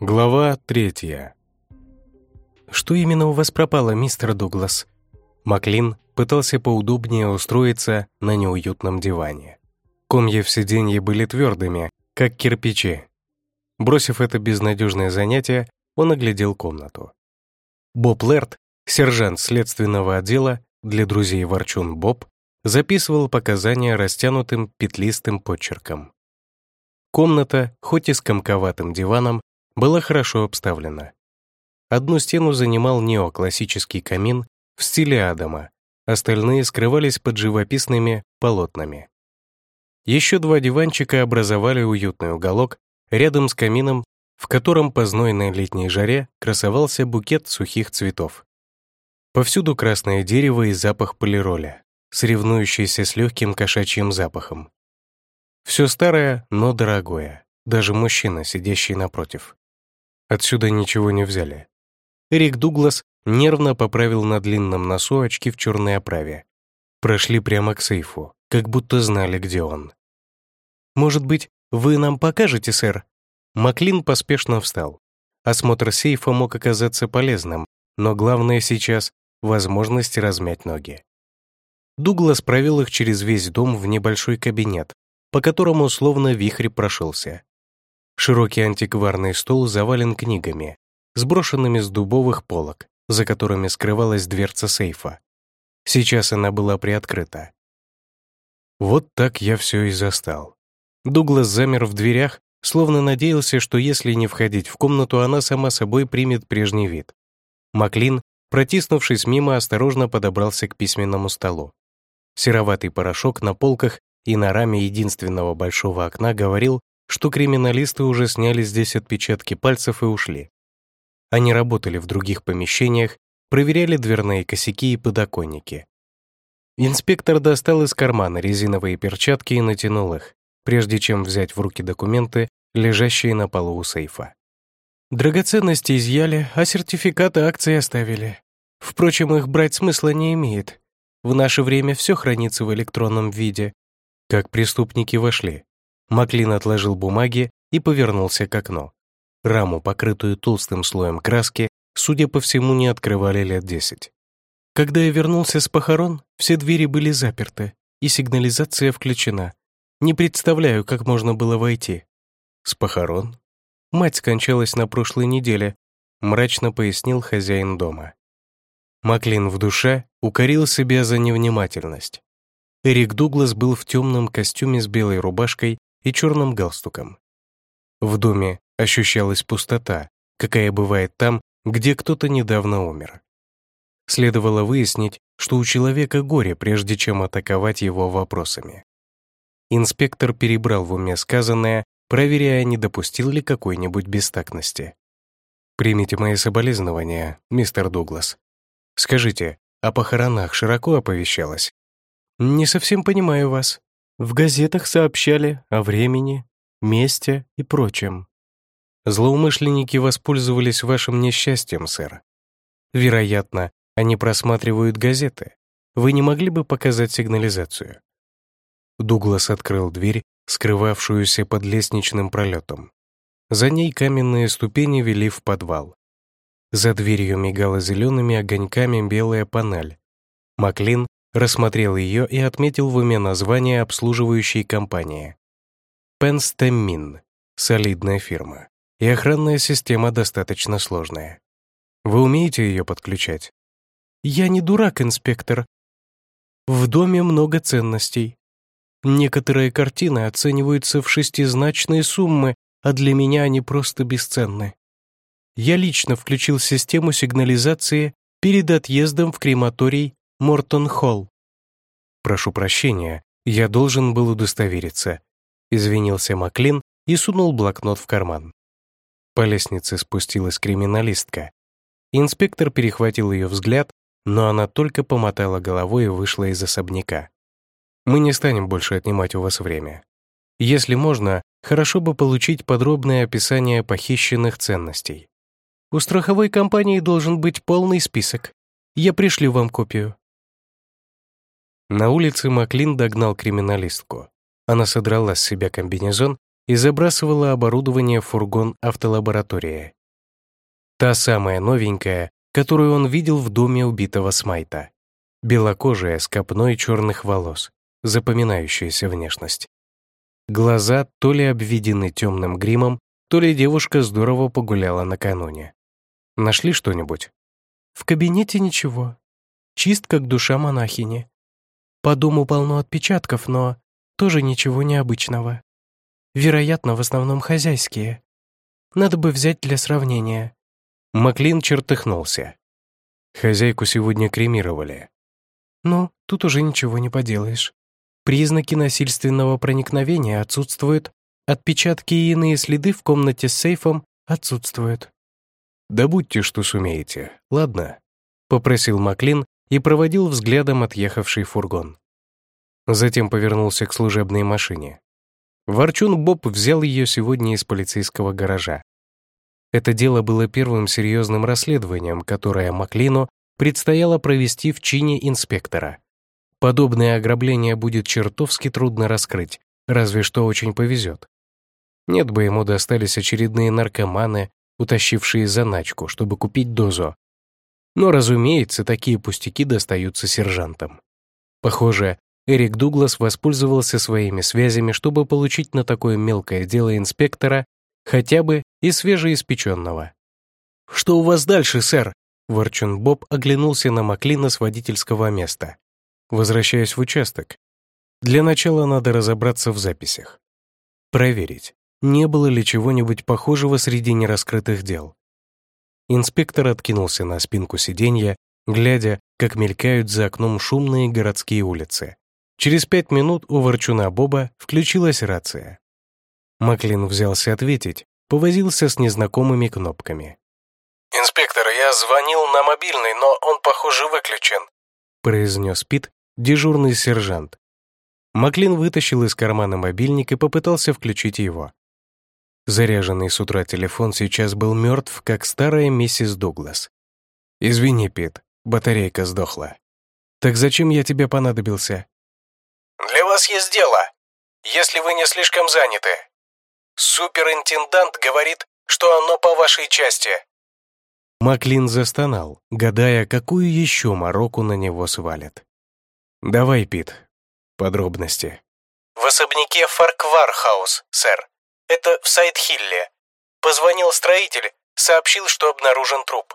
Глава третья. «Что именно у вас пропало, мистер Дуглас?» Маклин пытался поудобнее устроиться на неуютном диване. Комья в сиденье были твердыми, как кирпичи. Бросив это безнадежное занятие, он оглядел комнату. Боб Лерт, сержант следственного отдела, для друзей Ворчун Боб, записывал показания растянутым петлистым почерком. Комната, хоть и с комковатым диваном, была хорошо обставлена. Одну стену занимал неоклассический камин в стиле Адама, остальные скрывались под живописными полотнами. Еще два диванчика образовали уютный уголок рядом с камином, в котором по знойной летней жаре красовался букет сухих цветов. Повсюду красное дерево и запах полироля, соревнующийся с легким кошачьим запахом. Все старое, но дорогое, даже мужчина, сидящий напротив. Отсюда ничего не взяли. Эрик Дуглас нервно поправил на длинном носу очки в черной оправе. Прошли прямо к сейфу, как будто знали, где он. «Может быть, вы нам покажете, сэр?» Маклин поспешно встал. Осмотр сейфа мог оказаться полезным, но главное сейчас — возможность размять ноги. Дуглас провел их через весь дом в небольшой кабинет, по которому словно вихрь прошелся. Широкий антикварный стол завален книгами, сброшенными с дубовых полок, за которыми скрывалась дверца сейфа. Сейчас она была приоткрыта. Вот так я все и застал. Дуглас замер в дверях, словно надеялся, что если не входить в комнату, она сама собой примет прежний вид. Маклин, протиснувшись мимо, осторожно подобрался к письменному столу. Сероватый порошок на полках и на раме единственного большого окна говорил, что криминалисты уже сняли здесь отпечатки пальцев и ушли. Они работали в других помещениях, проверяли дверные косяки и подоконники. Инспектор достал из кармана резиновые перчатки и натянул их, прежде чем взять в руки документы, лежащие на полу у сейфа. Драгоценности изъяли, а сертификаты акции оставили. Впрочем, их брать смысла не имеет. В наше время все хранится в электронном виде. Как преступники вошли, Маклин отложил бумаги и повернулся к окну. Раму, покрытую толстым слоем краски, судя по всему, не открывали лет десять. Когда я вернулся с похорон, все двери были заперты, и сигнализация включена. Не представляю, как можно было войти. С похорон? Мать скончалась на прошлой неделе, мрачно пояснил хозяин дома. Маклин в душе укорил себя за невнимательность. Эрик Дуглас был в темном костюме с белой рубашкой и черным галстуком. В доме ощущалась пустота, какая бывает там, где кто-то недавно умер. Следовало выяснить, что у человека горе, прежде чем атаковать его вопросами. Инспектор перебрал в уме сказанное, проверяя, не допустил ли какой-нибудь бестактности. «Примите мои соболезнования, мистер Дуглас. Скажите, о похоронах широко оповещалось?» «Не совсем понимаю вас», в газетах сообщали о времени, месте и прочем. Злоумышленники воспользовались вашим несчастьем, сэр. Вероятно, они просматривают газеты. Вы не могли бы показать сигнализацию?» Дуглас открыл дверь, скрывавшуюся под лестничным пролетом. За ней каменные ступени вели в подвал. За дверью мигала зелеными огоньками белая панель. Маклин рассмотрел ее и отметил в уме название обслуживающей компании. Пенстеммин — солидная фирма, и охранная система достаточно сложная. Вы умеете ее подключать? Я не дурак, инспектор. В доме много ценностей. Некоторые картины оцениваются в шестизначные суммы, а для меня они просто бесценны. Я лично включил систему сигнализации перед отъездом в крематорий Мортон-Холл. «Прошу прощения, я должен был удостовериться», — извинился Маклин и сунул блокнот в карман. По лестнице спустилась криминалистка. Инспектор перехватил ее взгляд, но она только помотала головой и вышла из особняка. «Мы не станем больше отнимать у вас время. Если можно, хорошо бы получить подробное описание похищенных ценностей. У страховой компании должен быть полный список. Я пришлю вам копию». На улице Маклин догнал криминалистку. Она содрала с себя комбинезон и забрасывала оборудование в фургон автолаборатории. Та самая новенькая, которую он видел в доме убитого Смайта. Белокожая, с копной черных волос, запоминающаяся внешность. Глаза то ли обведены темным гримом, то ли девушка здорово погуляла накануне. Нашли что-нибудь? В кабинете ничего. Чист, как душа монахини. По дому полно отпечатков, но тоже ничего необычного. Вероятно, в основном хозяйские. Надо бы взять для сравнения. Маклин чертыхнулся. Хозяйку сегодня кремировали. Ну, тут уже ничего не поделаешь. Признаки насильственного проникновения отсутствуют, отпечатки и иные следы в комнате с сейфом отсутствуют. «Добудьте, что сумеете, ладно?» — попросил Маклин и проводил взглядом отъехавший фургон. Затем повернулся к служебной машине. Ворчун Боб взял ее сегодня из полицейского гаража. Это дело было первым серьезным расследованием, которое Маклину предстояло провести в чине инспектора. Подобное ограбление будет чертовски трудно раскрыть, разве что очень повезет. Нет бы ему достались очередные наркоманы, утащившие заначку, чтобы купить дозу. Но, разумеется, такие пустяки достаются сержантам. Похоже, Эрик Дуглас воспользовался своими связями, чтобы получить на такое мелкое дело инспектора хотя бы и свежеиспеченного. «Что у вас дальше, сэр?» Ворчун Боб оглянулся на Маклина с водительского места. Возвращаясь в участок. Для начала надо разобраться в записях. Проверить, не было ли чего-нибудь похожего среди нераскрытых дел. Инспектор откинулся на спинку сиденья, глядя, как мелькают за окном шумные городские улицы. Через пять минут у ворчуна Боба включилась рация. Маклин взялся ответить, повозился с незнакомыми кнопками. «Инспектор, я звонил на мобильный, но он, похоже, выключен», произнес Пит, дежурный сержант. Маклин вытащил из кармана мобильник и попытался включить его. Заряженный с утра телефон сейчас был мертв, как старая миссис Дуглас. «Извини, Пит, батарейка сдохла. Так зачем я тебе понадобился?» «Для вас есть дело, если вы не слишком заняты. Суперинтендант говорит, что оно по вашей части». Маклин застонал, гадая, какую еще мороку на него свалят. «Давай, Пит, подробности». «В особняке Фарквархаус, сэр. Это в Сайдхилле. Позвонил строитель, сообщил, что обнаружен труп.